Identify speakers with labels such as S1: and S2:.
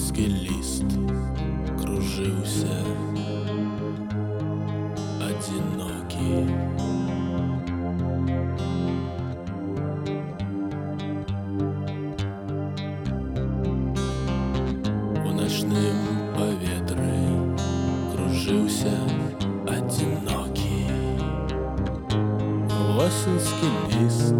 S1: Осінський ліст кружився одинокий. У ночным поветры кружился одинокий Осенский лист